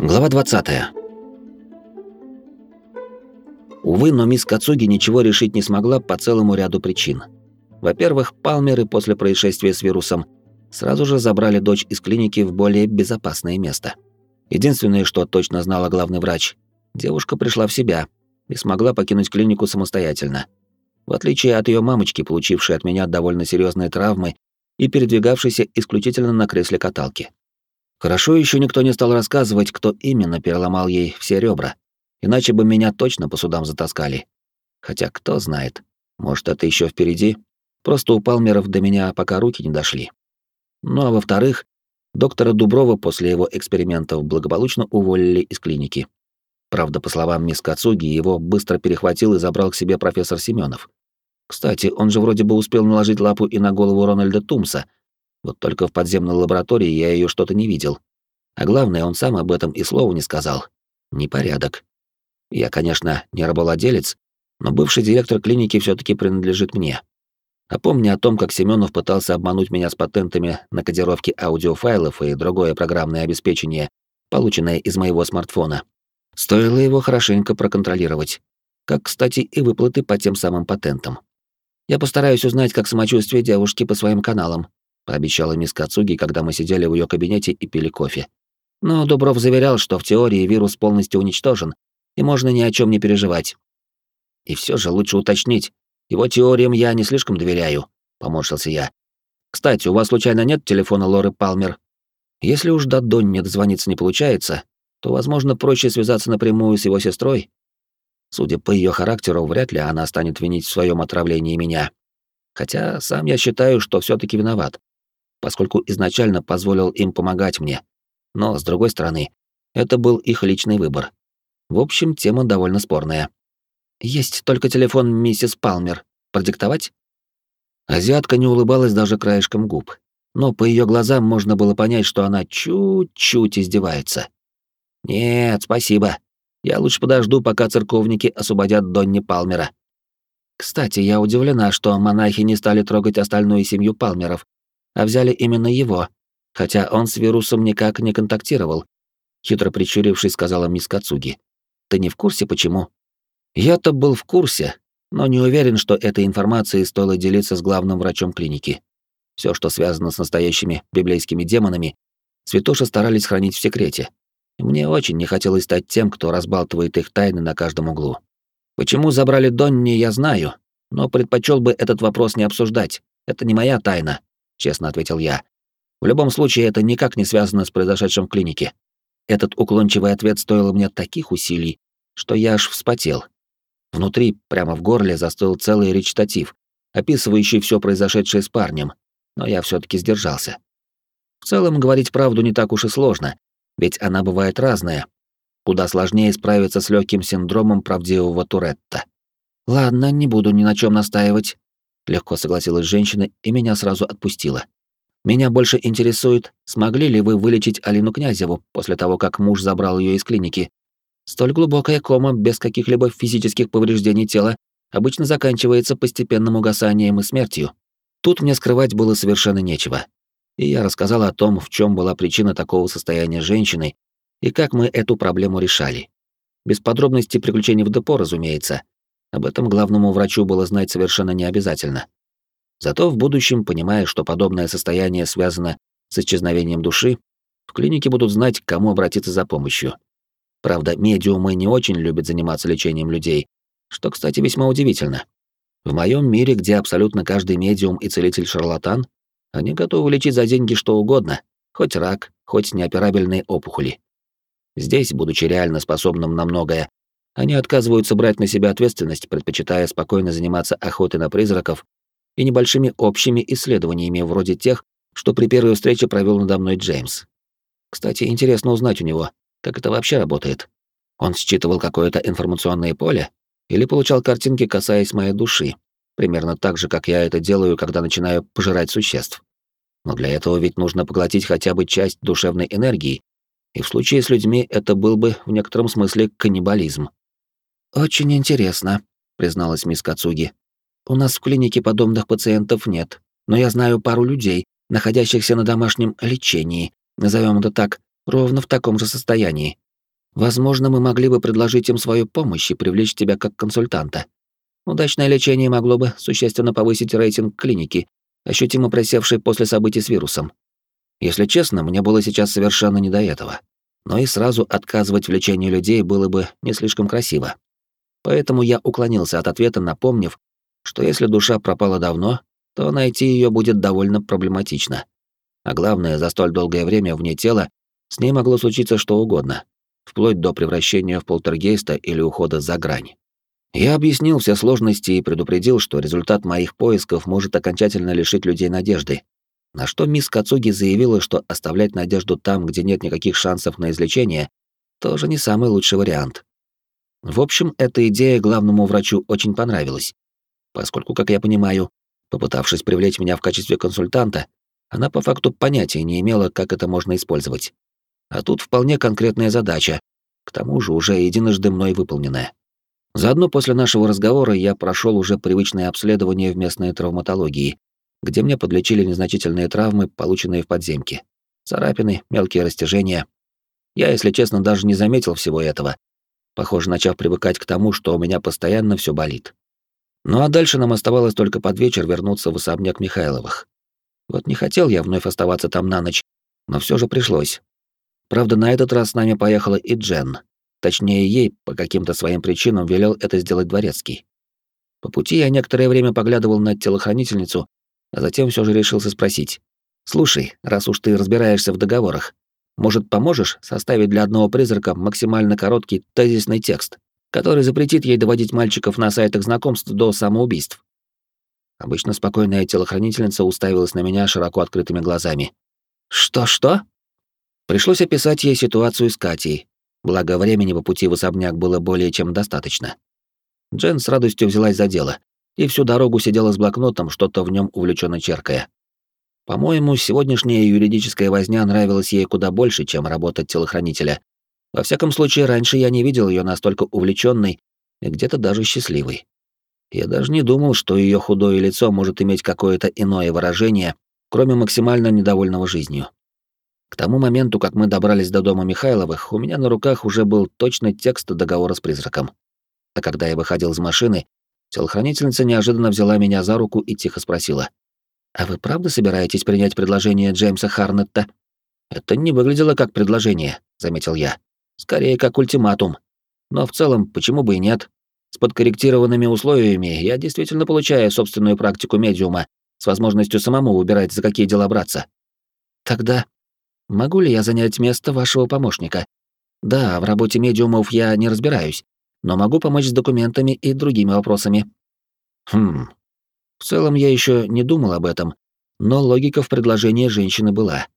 Глава 20. Увы, но мисс Кацуги ничего решить не смогла по целому ряду причин. Во-первых, палмеры после происшествия с вирусом сразу же забрали дочь из клиники в более безопасное место. Единственное, что точно знала главный врач, девушка пришла в себя и смогла покинуть клинику самостоятельно. В отличие от ее мамочки, получившей от меня довольно серьезные травмы и передвигавшейся исключительно на кресле каталки. Хорошо еще никто не стал рассказывать, кто именно переломал ей все ребра, иначе бы меня точно по судам затаскали. Хотя кто знает, может, это еще впереди. Просто у Палмеров до меня пока руки не дошли. Ну а во-вторых, доктора Дуброва после его экспериментов благополучно уволили из клиники. Правда, по словам мисс Кацуги, его быстро перехватил и забрал к себе профессор Семенов. Кстати, он же вроде бы успел наложить лапу и на голову Рональда Тумса — вот только в подземной лаборатории я ее что-то не видел. А главное, он сам об этом и слова не сказал. Непорядок. Я, конечно, не рабовладелец, но бывший директор клиники все таки принадлежит мне. А помня о том, как Семенов пытался обмануть меня с патентами на кодировке аудиофайлов и другое программное обеспечение, полученное из моего смартфона, стоило его хорошенько проконтролировать. Как, кстати, и выплаты по тем самым патентам. Я постараюсь узнать, как самочувствие девушки по своим каналам, пообещала мисс Кацуги, когда мы сидели в ее кабинете и пили кофе. Но Дубров заверял, что в теории вирус полностью уничтожен, и можно ни о чем не переживать. И все же лучше уточнить. Его теориям я не слишком доверяю, поморщился я. Кстати, у вас случайно нет телефона Лоры Палмер? Если уж до Донни дозвониться не получается, то, возможно, проще связаться напрямую с его сестрой. Судя по ее характеру, вряд ли она станет винить в своем отравлении меня. Хотя сам я считаю, что все таки виноват поскольку изначально позволил им помогать мне. Но, с другой стороны, это был их личный выбор. В общем, тема довольно спорная. «Есть только телефон миссис Палмер. Продиктовать?» Азиатка не улыбалась даже краешком губ, но по ее глазам можно было понять, что она чуть-чуть издевается. «Нет, спасибо. Я лучше подожду, пока церковники освободят Донни Палмера». Кстати, я удивлена, что монахи не стали трогать остальную семью Палмеров, а взяли именно его, хотя он с вирусом никак не контактировал, хитро прищурившись, сказала мисс Кацуги. Ты не в курсе почему? Я-то был в курсе, но не уверен, что этой информацией стоило делиться с главным врачом клиники. Все, что связано с настоящими библейскими демонами, святоши старались хранить в секрете. Мне очень не хотелось стать тем, кто разбалтывает их тайны на каждом углу. Почему забрали Донни, я знаю, но предпочел бы этот вопрос не обсуждать. Это не моя тайна, честно ответил я. В любом случае, это никак не связано с произошедшим в клинике. Этот уклончивый ответ стоил мне таких усилий, что я аж вспотел. Внутри, прямо в горле, застыл целый речитатив, описывающий все произошедшее с парнем, но я все таки сдержался. В целом, говорить правду не так уж и сложно, ведь она бывает разная. Куда сложнее справиться с легким синдромом правдивого Туретта. Ладно, не буду ни на чем настаивать. Легко согласилась женщина и меня сразу отпустила. Меня больше интересует, смогли ли вы вылечить Алину Князеву после того, как муж забрал ее из клиники. Столь глубокая кома без каких-либо физических повреждений тела обычно заканчивается постепенным угасанием и смертью. Тут мне скрывать было совершенно нечего. И я рассказал о том, в чем была причина такого состояния женщины и как мы эту проблему решали. Без подробностей приключений в депо, разумеется, об этом главному врачу было знать совершенно не обязательно. Зато в будущем, понимая, что подобное состояние связано с исчезновением души, в клинике будут знать, к кому обратиться за помощью. Правда, медиумы не очень любят заниматься лечением людей, что, кстати, весьма удивительно. В моем мире, где абсолютно каждый медиум и целитель шарлатан, они готовы лечить за деньги что угодно, хоть рак, хоть неоперабельные опухоли. Здесь, будучи реально способным на многое, они отказываются брать на себя ответственность, предпочитая спокойно заниматься охотой на призраков и небольшими общими исследованиями вроде тех, что при первой встрече провел надо мной Джеймс. Кстати, интересно узнать у него, как это вообще работает. Он считывал какое-то информационное поле или получал картинки, касаясь моей души, примерно так же, как я это делаю, когда начинаю пожирать существ. Но для этого ведь нужно поглотить хотя бы часть душевной энергии, и в случае с людьми это был бы в некотором смысле каннибализм. «Очень интересно», — призналась мисс Кацуги. «У нас в клинике подобных пациентов нет, но я знаю пару людей, находящихся на домашнем лечении, назовем это так, ровно в таком же состоянии. Возможно, мы могли бы предложить им свою помощь и привлечь тебя как консультанта. Удачное лечение могло бы существенно повысить рейтинг клиники, ощутимо просевший после событий с вирусом. Если честно, мне было сейчас совершенно не до этого. Но и сразу отказывать в лечении людей было бы не слишком красиво. Поэтому я уклонился от ответа, напомнив, что если душа пропала давно, то найти ее будет довольно проблематично. А главное, за столь долгое время вне тела с ней могло случиться что угодно, вплоть до превращения в полтергейста или ухода за грань. Я объяснил все сложности и предупредил, что результат моих поисков может окончательно лишить людей надежды. На что мисс Кацуги заявила, что оставлять надежду там, где нет никаких шансов на излечение, тоже не самый лучший вариант. В общем, эта идея главному врачу очень понравилась, поскольку, как я понимаю, попытавшись привлечь меня в качестве консультанта, она по факту понятия не имела, как это можно использовать. А тут вполне конкретная задача, к тому же уже единожды мной выполненная. Заодно после нашего разговора я прошел уже привычное обследование в местной травматологии, где мне подлечили незначительные травмы, полученные в подземке. Царапины, мелкие растяжения. Я, если честно, даже не заметил всего этого, похоже, начав привыкать к тому, что у меня постоянно все болит. Ну а дальше нам оставалось только под вечер вернуться в особняк Михайловых. Вот не хотел я вновь оставаться там на ночь, но все же пришлось. Правда, на этот раз с нами поехала и Джен. Точнее, ей по каким-то своим причинам велел это сделать дворецкий. По пути я некоторое время поглядывал на телохранительницу, а затем все же решился спросить. «Слушай, раз уж ты разбираешься в договорах, может, поможешь составить для одного призрака максимально короткий тезисный текст, который запретит ей доводить мальчиков на сайтах знакомств до самоубийств?» Обычно спокойная телохранительница уставилась на меня широко открытыми глазами. «Что-что?» Пришлось описать ей ситуацию с Катей, благо времени по пути в особняк было более чем достаточно. Джен с радостью взялась за дело и всю дорогу сидела с блокнотом, что-то в нем увлеченно черкая. По-моему, сегодняшняя юридическая возня нравилась ей куда больше, чем работа телохранителя. Во всяком случае, раньше я не видел ее настолько увлеченной и где-то даже счастливой. Я даже не думал, что ее худое лицо может иметь какое-то иное выражение, кроме максимально недовольного жизнью. К тому моменту, как мы добрались до дома Михайловых, у меня на руках уже был точный текст договора с призраком. А когда я выходил из машины, телохранительница неожиданно взяла меня за руку и тихо спросила. «А вы правда собираетесь принять предложение Джеймса Харнетта?» «Это не выглядело как предложение», — заметил я. «Скорее, как ультиматум. Но в целом, почему бы и нет? С подкорректированными условиями я действительно получаю собственную практику медиума с возможностью самому выбирать, за какие дела браться. Тогда Могу ли я занять место вашего помощника? Да, в работе медиумов я не разбираюсь, но могу помочь с документами и другими вопросами. Хм. В целом я еще не думал об этом, но логика в предложении женщины была.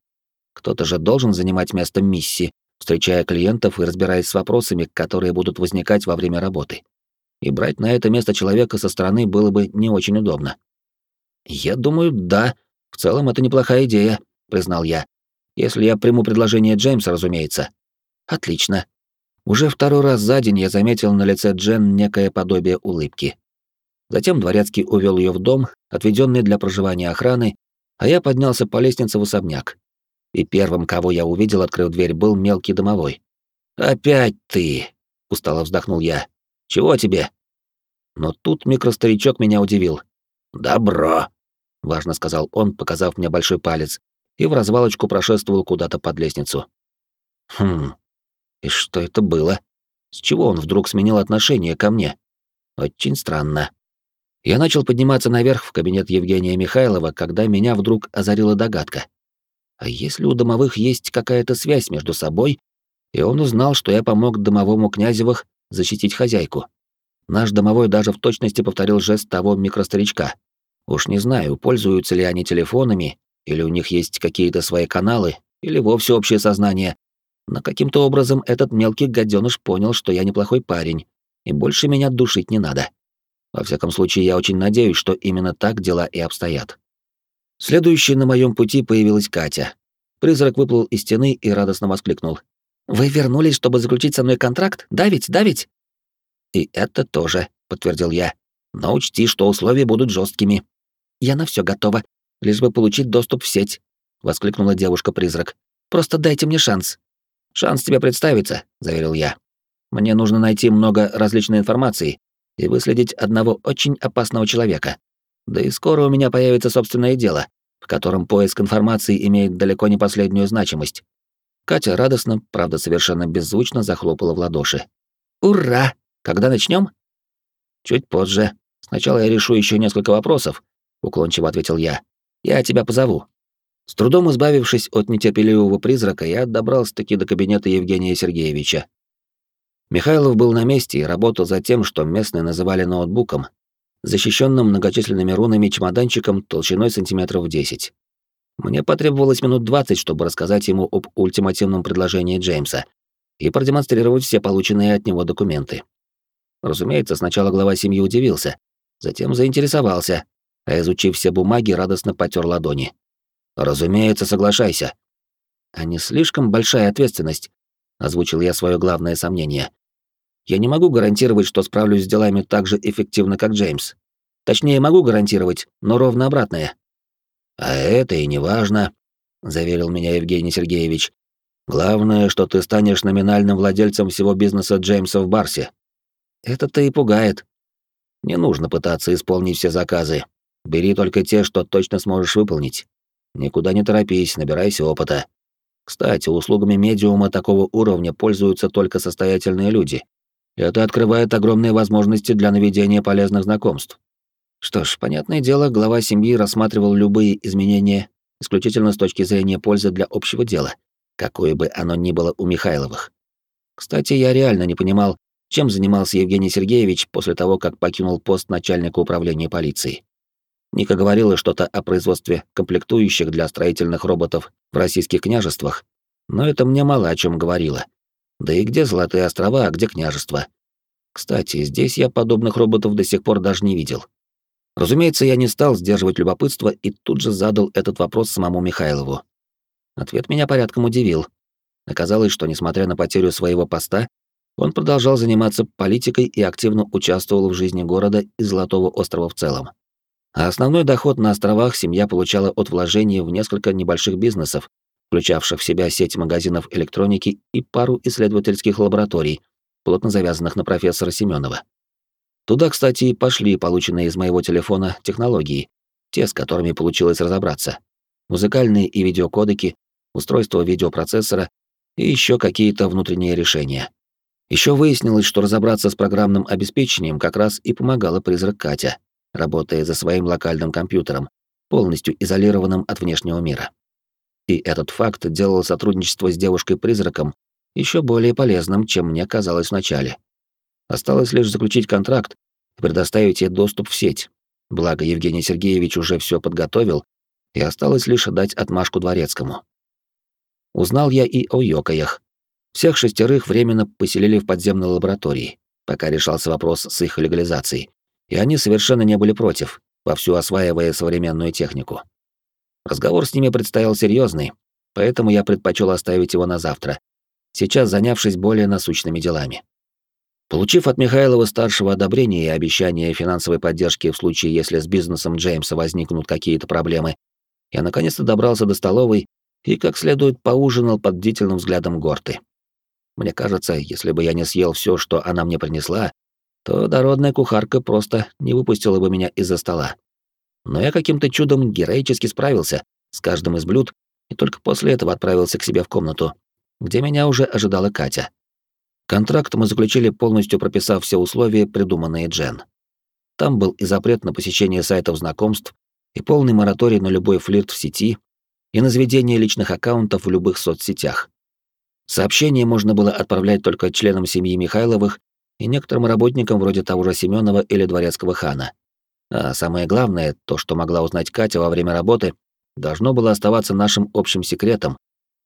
Кто-то же должен занимать место миссии, встречая клиентов и разбираясь с вопросами, которые будут возникать во время работы. И брать на это место человека со стороны было бы не очень удобно. Я думаю, да, в целом это неплохая идея, признал я, если я приму предложение Джеймса, разумеется. Отлично. Уже второй раз за день я заметил на лице Джен некое подобие улыбки. Затем дворецкий увел ее в дом, отведенный для проживания охраны, а я поднялся по лестнице в особняк. И первым, кого я увидел, открыв дверь, был мелкий домовой. «Опять ты!» — устало вздохнул я. «Чего тебе?» Но тут микростаричок меня удивил. «Добро!» — важно сказал он, показав мне большой палец, и в развалочку прошествовал куда-то под лестницу. Хм, и что это было? С чего он вдруг сменил отношение ко мне? Очень странно. Я начал подниматься наверх в кабинет Евгения Михайлова, когда меня вдруг озарила догадка. А если у домовых есть какая-то связь между собой, и он узнал, что я помог домовому Князевых защитить хозяйку? Наш домовой даже в точности повторил жест того микростаричка. Уж не знаю, пользуются ли они телефонами или у них есть какие-то свои каналы, или вовсе общее сознание. Но каким-то образом этот мелкий гаденыш понял, что я неплохой парень, и больше меня душить не надо. Во всяком случае, я очень надеюсь, что именно так дела и обстоят. Следующей на моем пути появилась Катя. Призрак выплыл из стены и радостно воскликнул. «Вы вернулись, чтобы заключить со мной контракт? Да ведь, да ведь?» «И это тоже», — подтвердил я. «Но учти, что условия будут жесткими. «Я на все готова лишь бы получить доступ в сеть», — воскликнула девушка-призрак. «Просто дайте мне шанс». «Шанс тебе представиться», — заверил я. «Мне нужно найти много различной информации и выследить одного очень опасного человека. Да и скоро у меня появится собственное дело, в котором поиск информации имеет далеко не последнюю значимость». Катя радостно, правда совершенно беззвучно захлопала в ладоши. «Ура! Когда начнем? «Чуть позже. Сначала я решу еще несколько вопросов», — уклончиво ответил я. «Я тебя позову». С трудом избавившись от нетерпеливого призрака, я добрался-таки до кабинета Евгения Сергеевича. Михайлов был на месте и работал за тем, что местные называли ноутбуком, защищенным многочисленными рунами чемоданчиком толщиной сантиметров 10. Мне потребовалось минут 20, чтобы рассказать ему об ультимативном предложении Джеймса и продемонстрировать все полученные от него документы. Разумеется, сначала глава семьи удивился, затем заинтересовался, а изучив все бумаги, радостно потер ладони. Разумеется, соглашайся. А не слишком большая ответственность, озвучил я свое главное сомнение. Я не могу гарантировать, что справлюсь с делами так же эффективно, как Джеймс. Точнее, могу гарантировать, но ровно обратное. А это и не важно, заверил меня Евгений Сергеевич. Главное, что ты станешь номинальным владельцем всего бизнеса Джеймса в Барсе. Это-то и пугает. Не нужно пытаться исполнить все заказы. Бери только те, что точно сможешь выполнить. Никуда не торопись, набирайся опыта. Кстати, услугами медиума такого уровня пользуются только состоятельные люди. Это открывает огромные возможности для наведения полезных знакомств. Что ж, понятное дело, глава семьи рассматривал любые изменения исключительно с точки зрения пользы для общего дела, какое бы оно ни было у Михайловых. Кстати, я реально не понимал, чем занимался Евгений Сергеевич после того, как покинул пост начальника управления полицией. Ника говорила что-то о производстве комплектующих для строительных роботов в российских княжествах, но это мне мало о чем говорило. Да и где Золотые острова, а где княжество? Кстати, здесь я подобных роботов до сих пор даже не видел. Разумеется, я не стал сдерживать любопытство и тут же задал этот вопрос самому Михайлову. Ответ меня порядком удивил. Оказалось, что, несмотря на потерю своего поста, он продолжал заниматься политикой и активно участвовал в жизни города и Золотого острова в целом. А основной доход на островах семья получала от вложений в несколько небольших бизнесов, включавших в себя сеть магазинов электроники и пару исследовательских лабораторий, плотно завязанных на профессора Семенова. Туда, кстати, и пошли полученные из моего телефона технологии, те, с которыми получилось разобраться. Музыкальные и видеокодеки, устройство видеопроцессора и еще какие-то внутренние решения. Еще выяснилось, что разобраться с программным обеспечением как раз и помогала призрак Катя, работая за своим локальным компьютером, полностью изолированным от внешнего мира. И этот факт делал сотрудничество с девушкой-призраком еще более полезным, чем мне казалось вначале. Осталось лишь заключить контракт и предоставить ей доступ в сеть. Благо Евгений Сергеевич уже все подготовил, и осталось лишь отдать отмашку дворецкому. Узнал я и о Йокаях. Всех шестерых временно поселили в подземной лаборатории, пока решался вопрос с их легализацией, и они совершенно не были против, вовсю осваивая современную технику. Разговор с ними предстоял серьезный, поэтому я предпочел оставить его на завтра, сейчас занявшись более насущными делами. Получив от Михайлова-старшего одобрение и обещание финансовой поддержки в случае, если с бизнесом Джеймса возникнут какие-то проблемы, я наконец-то добрался до столовой и как следует поужинал под бдительным взглядом Горты. Мне кажется, если бы я не съел все, что она мне принесла, то дородная кухарка просто не выпустила бы меня из-за стола. Но я каким-то чудом героически справился с каждым из блюд и только после этого отправился к себе в комнату, где меня уже ожидала Катя. Контракт мы заключили, полностью прописав все условия, придуманные Джен. Там был и запрет на посещение сайтов знакомств, и полный мораторий на любой флирт в сети, и на заведение личных аккаунтов в любых соцсетях. Сообщение можно было отправлять только членам семьи Михайловых и некоторым работникам вроде того же Семенова или дворецкого хана. А самое главное, то, что могла узнать Катя во время работы, должно было оставаться нашим общим секретом,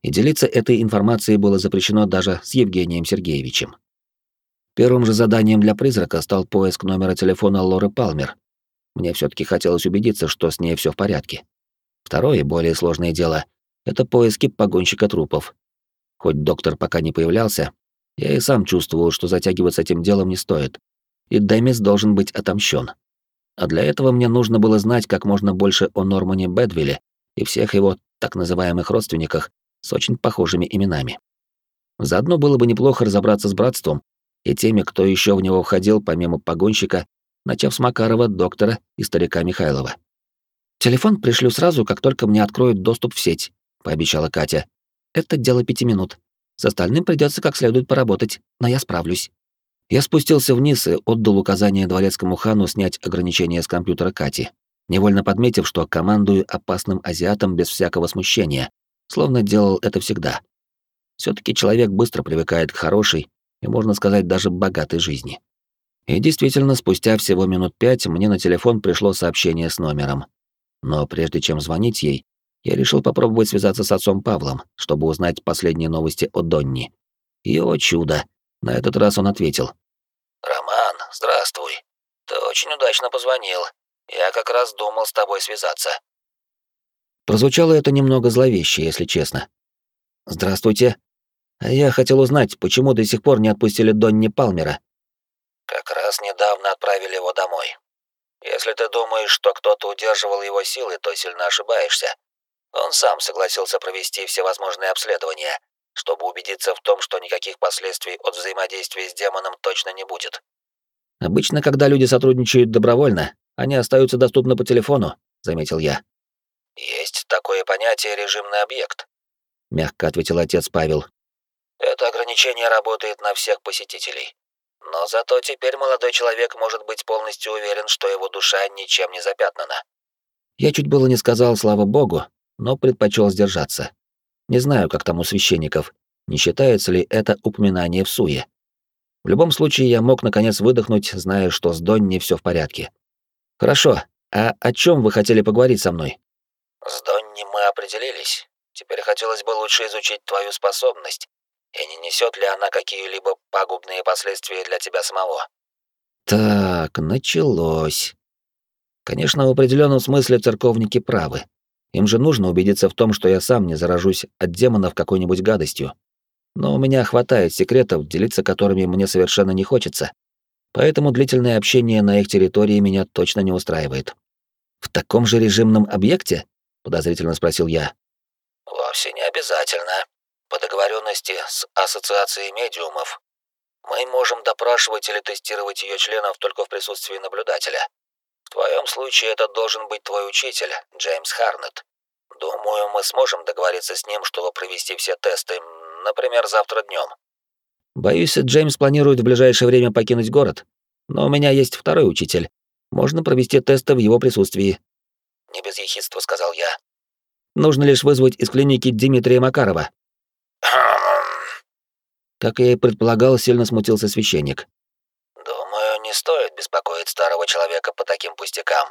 и делиться этой информацией было запрещено даже с Евгением Сергеевичем. Первым же заданием для призрака стал поиск номера телефона Лоры Палмер. Мне все таки хотелось убедиться, что с ней все в порядке. Второе, более сложное дело — это поиски погонщика трупов. Хоть доктор пока не появлялся, я и сам чувствовал, что затягивать с этим делом не стоит, и Демис должен быть отомщен. А для этого мне нужно было знать как можно больше о Нормане Бэдвилле и всех его так называемых родственниках с очень похожими именами. Заодно было бы неплохо разобраться с братством и теми, кто еще в него входил, помимо погонщика, начав с Макарова, доктора и старика Михайлова. «Телефон пришлю сразу, как только мне откроют доступ в сеть», — пообещала Катя. «Это дело пяти минут. С остальным придется как следует поработать, но я справлюсь». Я спустился вниз и отдал указание дворецкому хану снять ограничения с компьютера Кати, невольно подметив, что командую опасным азиатом без всякого смущения, словно делал это всегда. все таки человек быстро привыкает к хорошей и, можно сказать, даже богатой жизни. И действительно, спустя всего минут пять мне на телефон пришло сообщение с номером. Но прежде чем звонить ей, я решил попробовать связаться с отцом Павлом, чтобы узнать последние новости о Донни. И, о чудо, на этот раз он ответил. «Роман, здравствуй. Ты очень удачно позвонил. Я как раз думал с тобой связаться». Прозвучало это немного зловеще, если честно. «Здравствуйте. Я хотел узнать, почему до сих пор не отпустили Донни Палмера?» «Как раз недавно отправили его домой. Если ты думаешь, что кто-то удерживал его силы, то сильно ошибаешься. Он сам согласился провести всевозможные обследования, чтобы убедиться в том, что никаких последствий от взаимодействия с демоном точно не будет. Обычно, когда люди сотрудничают добровольно, они остаются доступны по телефону, заметил я. Есть такое понятие режимный объект, мягко ответил отец Павел. Это ограничение работает на всех посетителей. Но зато теперь молодой человек может быть полностью уверен, что его душа ничем не запятнана. Я чуть было не сказал слава богу, но предпочел сдержаться. Не знаю, как там у священников, не считается ли это упоминание в суе. В любом случае, я мог наконец выдохнуть, зная, что с Донни все в порядке. Хорошо, а о чем вы хотели поговорить со мной? С Донни мы определились. Теперь хотелось бы лучше изучить твою способность, и не несет ли она какие-либо пагубные последствия для тебя самого. Так, началось. Конечно, в определенном смысле церковники правы. Им же нужно убедиться в том, что я сам не заражусь от демонов какой-нибудь гадостью. Но у меня хватает секретов, делиться которыми мне совершенно не хочется. Поэтому длительное общение на их территории меня точно не устраивает. В таком же режимном объекте? подозрительно спросил я. Вовсе не обязательно. По договоренности с ассоциацией медиумов мы можем допрашивать или тестировать ее членов только в присутствии наблюдателя. В твоем случае это должен быть твой учитель, Джеймс Харнет. Думаю, мы сможем договориться с ним, чтобы провести все тесты, например, завтра днем. Боюсь, Джеймс планирует в ближайшее время покинуть город. Но у меня есть второй учитель. Можно провести тесты в его присутствии. Не без ехидства сказал я. Нужно лишь вызвать из клиники Дмитрия Макарова. Как я и предполагал, сильно смутился священник не стоит беспокоить старого человека по таким пустякам.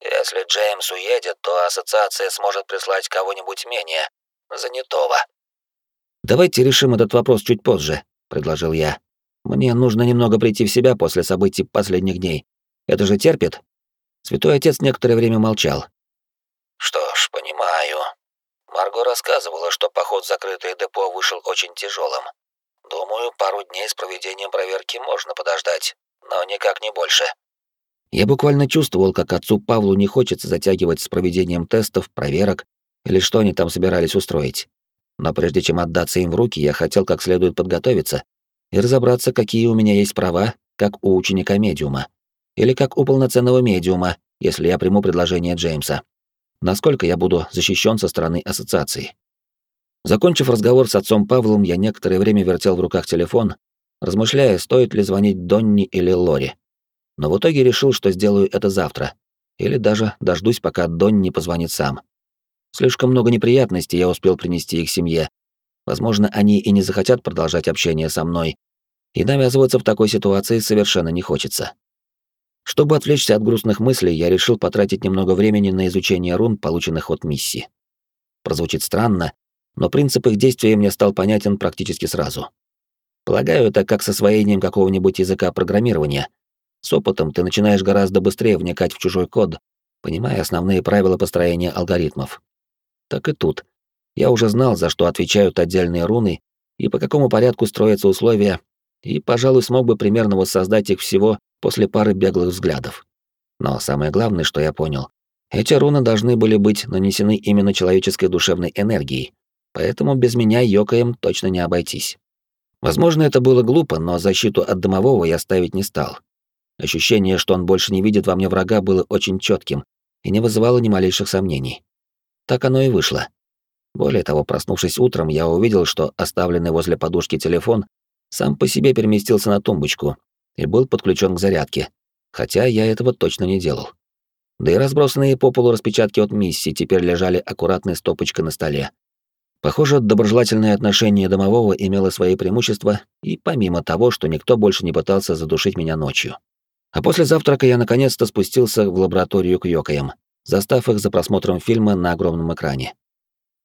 Если Джеймс уедет, то ассоциация сможет прислать кого-нибудь менее занятого. Давайте решим этот вопрос чуть позже, предложил я. Мне нужно немного прийти в себя после событий последних дней. Это же терпит? Святой отец некоторое время молчал. Что ж, понимаю. Марго рассказывала, что поход в закрытое депо вышел очень тяжелым. Думаю, пару дней с проведением проверки можно подождать но никак не больше. Я буквально чувствовал, как отцу Павлу не хочется затягивать с проведением тестов, проверок или что они там собирались устроить. Но прежде чем отдаться им в руки, я хотел как следует подготовиться и разобраться, какие у меня есть права, как у ученика медиума, или как у полноценного медиума, если я приму предложение Джеймса. Насколько я буду защищен со стороны ассоциации. Закончив разговор с отцом Павлом, я некоторое время вертел в руках телефон размышляя, стоит ли звонить Донни или Лори. Но в итоге решил, что сделаю это завтра. Или даже дождусь, пока Донни позвонит сам. Слишком много неприятностей я успел принести их семье. Возможно, они и не захотят продолжать общение со мной. И навязываться в такой ситуации совершенно не хочется. Чтобы отвлечься от грустных мыслей, я решил потратить немного времени на изучение рун, полученных от миссии. Прозвучит странно, но принцип их действия мне стал понятен практически сразу. Полагаю, это как с освоением какого-нибудь языка программирования. С опытом ты начинаешь гораздо быстрее вникать в чужой код, понимая основные правила построения алгоритмов. Так и тут. Я уже знал, за что отвечают отдельные руны и по какому порядку строятся условия, и, пожалуй, смог бы примерно воссоздать их всего после пары беглых взглядов. Но самое главное, что я понял, эти руны должны были быть нанесены именно человеческой душевной энергией, поэтому без меня Йокаем точно не обойтись. Возможно, это было глупо, но защиту от домового я ставить не стал. Ощущение, что он больше не видит во мне врага, было очень четким и не вызывало ни малейших сомнений. Так оно и вышло. Более того, проснувшись утром, я увидел, что оставленный возле подушки телефон сам по себе переместился на тумбочку и был подключен к зарядке, хотя я этого точно не делал. Да и разбросанные по полу распечатки от миссии теперь лежали аккуратной стопочкой на столе. Похоже, доброжелательное отношение домового имело свои преимущества, и помимо того, что никто больше не пытался задушить меня ночью. А после завтрака я наконец-то спустился в лабораторию к Йокаям, застав их за просмотром фильма на огромном экране.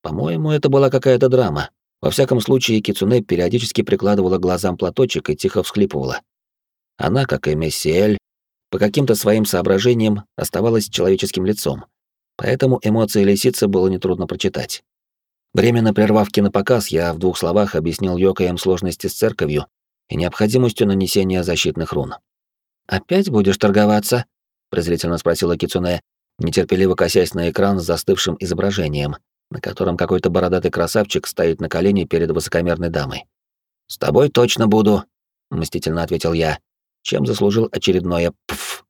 По-моему, это была какая-то драма. Во всяком случае, Кицуне периодически прикладывала глазам платочек и тихо всхлипывала. Она, как и Мессиэль, по каким-то своим соображениям оставалась человеческим лицом, поэтому эмоции лисицы было нетрудно прочитать. Временно прервав кинопоказ, я в двух словах объяснил Йокаям сложности с церковью и необходимостью нанесения защитных рун. «Опять будешь торговаться?» — презрительно спросила Кицуне, нетерпеливо косясь на экран с застывшим изображением, на котором какой-то бородатый красавчик стоит на колени перед высокомерной дамой. «С тобой точно буду», — мстительно ответил я, чем заслужил очередное «пф».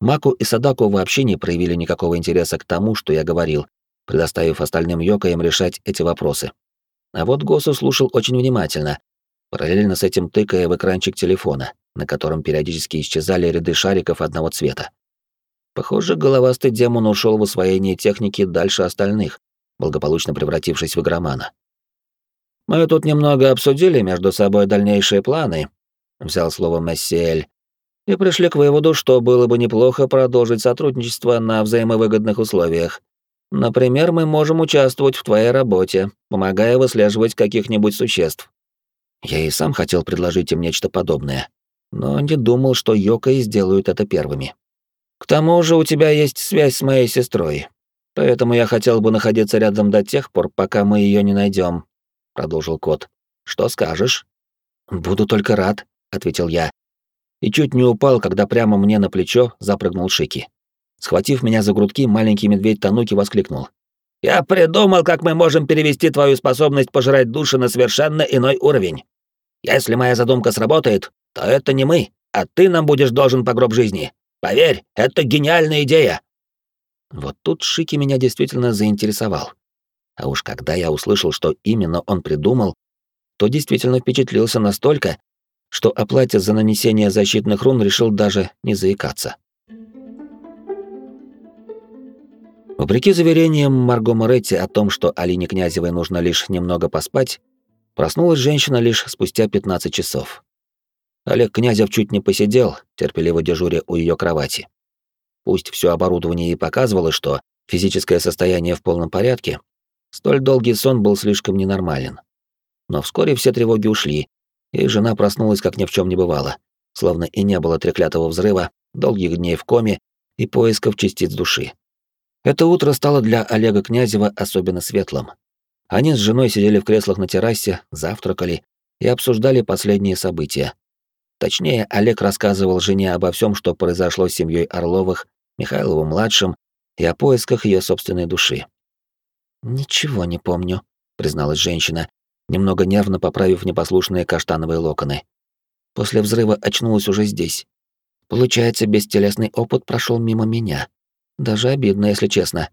Маку и Садаку вообще не проявили никакого интереса к тому, что я говорил, предоставив остальным Йокаям решать эти вопросы. А вот Госу слушал очень внимательно, параллельно с этим тыкая в экранчик телефона, на котором периодически исчезали ряды шариков одного цвета. Похоже, головастый демон ушел в усвоение техники дальше остальных, благополучно превратившись в игромана. «Мы тут немного обсудили между собой дальнейшие планы», — взял слово Мессиэль, «и пришли к выводу, что было бы неплохо продолжить сотрудничество на взаимовыгодных условиях. Например, мы можем участвовать в твоей работе, помогая выслеживать каких-нибудь существ. Я и сам хотел предложить им нечто подобное, но не думал, что Йока сделают это первыми. К тому же у тебя есть связь с моей сестрой, поэтому я хотел бы находиться рядом до тех пор, пока мы ее не найдем, продолжил кот. Что скажешь? Буду только рад, ответил я. И чуть не упал, когда прямо мне на плечо запрыгнул Шики. Схватив меня за грудки, маленький медведь Тануки воскликнул. «Я придумал, как мы можем перевести твою способность пожирать души на совершенно иной уровень. Если моя задумка сработает, то это не мы, а ты нам будешь должен по гроб жизни. Поверь, это гениальная идея!» Вот тут Шики меня действительно заинтересовал. А уж когда я услышал, что именно он придумал, то действительно впечатлился настолько, что о плате за нанесение защитных рун решил даже не заикаться. Вопреки заверениям Марго Моретти о том, что Алине Князевой нужно лишь немного поспать, проснулась женщина лишь спустя 15 часов. Олег Князев чуть не посидел, терпеливо дежуря у ее кровати. Пусть все оборудование и показывало, что физическое состояние в полном порядке, столь долгий сон был слишком ненормален. Но вскоре все тревоги ушли, и жена проснулась как ни в чем не бывало, словно и не было треклятого взрыва, долгих дней в коме и поисков частиц души. Это утро стало для Олега Князева особенно светлым. Они с женой сидели в креслах на террасе, завтракали и обсуждали последние события. Точнее, Олег рассказывал жене обо всем, что произошло с семьей Орловых, Михайловым-младшим и о поисках ее собственной души. «Ничего не помню», — призналась женщина, немного нервно поправив непослушные каштановые локоны. После взрыва очнулась уже здесь. Получается, бестелесный опыт прошел мимо меня. Даже обидно, если честно.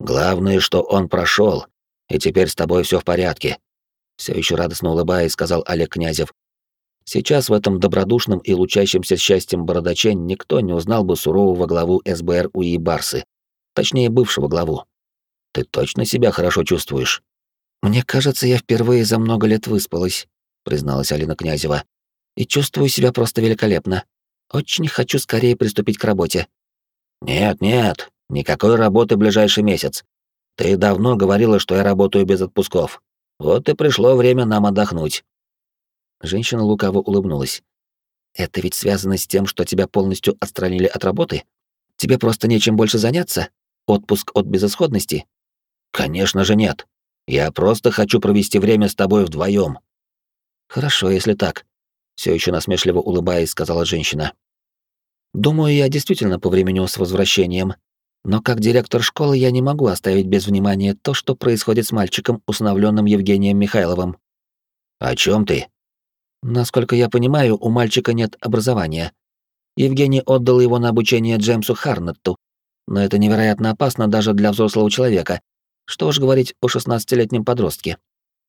Главное, что он прошел, и теперь с тобой все в порядке. Все еще радостно улыбаясь, сказал Олег Князев. Сейчас в этом добродушном и лучащемся счастьем бородаче никто не узнал бы сурового главу СБР УИ Барсы, точнее бывшего главу. Ты точно себя хорошо чувствуешь? Мне кажется, я впервые за много лет выспалась, призналась Алина Князева. И чувствую себя просто великолепно. Очень хочу скорее приступить к работе. «Нет, нет, никакой работы ближайший месяц. Ты давно говорила, что я работаю без отпусков. Вот и пришло время нам отдохнуть». Женщина лукаво улыбнулась. «Это ведь связано с тем, что тебя полностью отстранили от работы? Тебе просто нечем больше заняться? Отпуск от безысходности?» «Конечно же нет. Я просто хочу провести время с тобой вдвоем. «Хорошо, если так», — все еще насмешливо улыбаясь, сказала женщина. Думаю, я действительно повременю с возвращением. Но как директор школы я не могу оставить без внимания то, что происходит с мальчиком, усыновленным Евгением Михайловым. О чем ты? Насколько я понимаю, у мальчика нет образования. Евгений отдал его на обучение Джеймсу Харнетту, но это невероятно опасно даже для взрослого человека. Что уж говорить о 16-летнем подростке.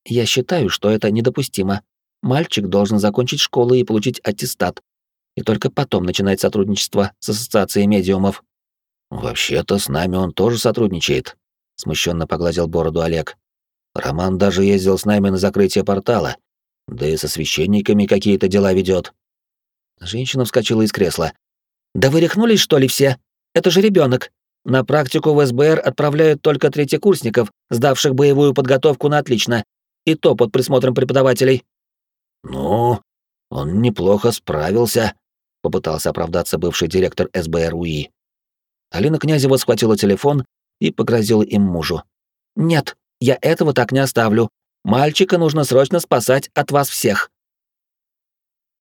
Я считаю, что это недопустимо. Мальчик должен закончить школу и получить аттестат, и только потом начинать сотрудничество с ассоциацией медиумов. Вообще-то с нами он тоже сотрудничает, смущенно погладил бороду Олег. Роман даже ездил с нами на закрытие портала, да и со священниками какие-то дела ведет. Женщина вскочила из кресла. Да вы рехнулись, что ли, все? Это же ребенок. На практику в СБР отправляют только третьекурсников, сдавших боевую подготовку на отлично, и то под присмотром преподавателей. Ну, он неплохо справился, попытался оправдаться бывший директор СБР УИ. Алина Князева схватила телефон и погрозила им мужу. «Нет, я этого так не оставлю. Мальчика нужно срочно спасать от вас всех».